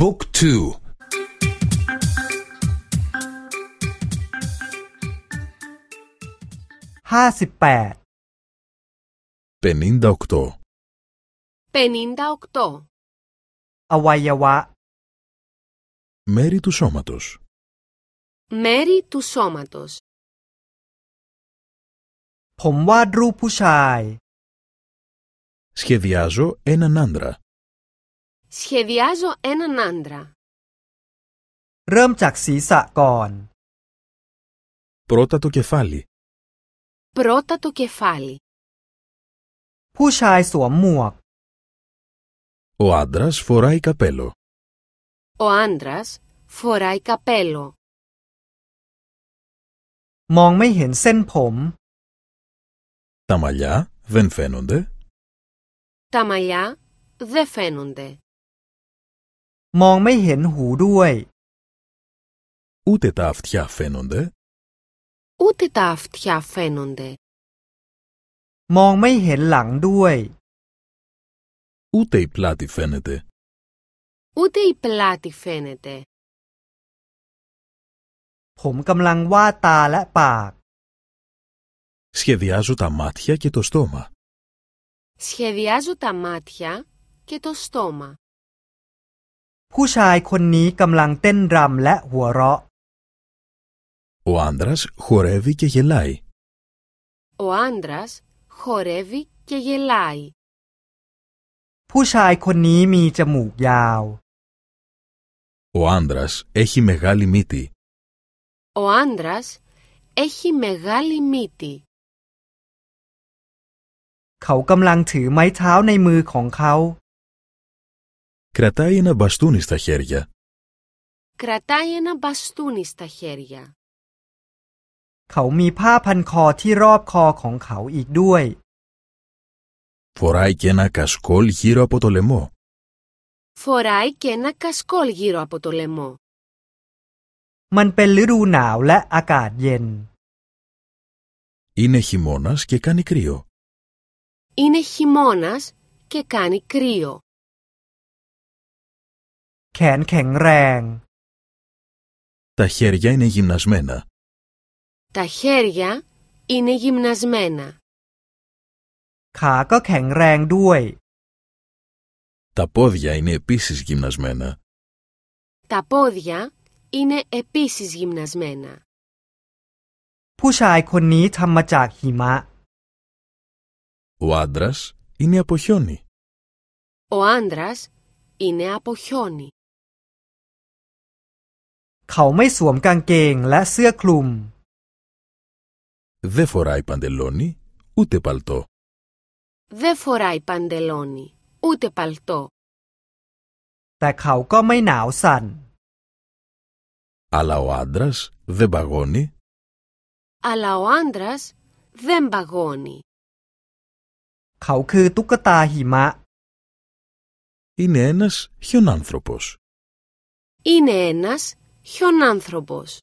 Book 2 ห้าสิบแปด 58. 58. อวัยวะ Μέρη του σώματος. Μέρη του σώματος. ผมวาดรูปผู้ชาย Σχεδιάζω έναν άντρα. Σχεδιάζω έναν άντρα. เริ่มจากศีรษะก่อน Πρώτα το κεφάλι. Πρώτα το κεφάλι. ผู้ชายสวมหมวก Ο άντρας φοράει καπέλο. Ο άντρας φοράει καπέλο. มองไม่เห็นเส้นผม Τα μαλλιά δεν φαίνονται. Τα μαλλιά δεν φαίνονται. มองไม่เห็นหูด้วย Ούτε τα αυτιά φαίνονται. Ούτε τα αυτιά φαίνονται. มองไม่เห็นหลังด้วย Ούτε η πλάτη φαίνεται. Ούτε η πλάτη φαίνεται. ผมกำลังวาดตาและปาก Σχεδιάζω τα μάτια και το στόμα. Σχεδιάζω τα μάτια και το στόμα. ผู้ชายคนนี้กำลังเต้นรำและหัวเราะ Ο άντρας χορεύει και γελάει. Ο άντρας χορεύει και γελάει. ผู้ชายคนนี้มีจมูกยาว Ο άντρας έχει μεγάλη μύτη. Ο άντρας έχει μεγάλη μύτη. เขากำลังถือไม้เท้าในมือของเขา Κρατάει ένα μπαστούνι στα χέρια. Κρατάει ένα μπαστούνι στα χέρια. เขามีผ้าพันคอที่รอบคอของเขาอีกด้วย Φοράει και ένα κασκόλ γύρω από το λαιμό. Φοράει και ένα κασκόλ γύρω από το λαιμό. มันเป็นฤดูหนาวและอากาศเย็น Είναι χειμώνας και κάνει κρύο. Είναι χειμώνας και κάνει κρύο. แขนแข็งแรง Τα χέρια είναι γυμνασμένα. Τα χέρια είναι γυμνασμένα. ขาก็แข็งแรงด้วย Τα πόδια είναι επίσης γυμνασμένα. Τα πόδια είναι επίσης γυμνασμένα. ผู้ชายคนนี้ทำมาจากหิมะ Ο άντρας είναι από χιόνι. Ο άντρας είναι από χιόνι. เขาไม่สวมกางเกงและเสื้อคลุม Δεν φοράει παντελόνι ούτε παλτό. Δεν φοράει παντελόνι, ούτε παλτό. แต่เขาก็ไม่หนาวสั่น Αλλά ο άντρας δεν παγώνει. Αλλά ο άντρας δεν παγώνει. เขาคือตุ๊กตาหิมะ Είναι ένας χιονάνθρωπος. Είναι ένας χιονάνθρωπος.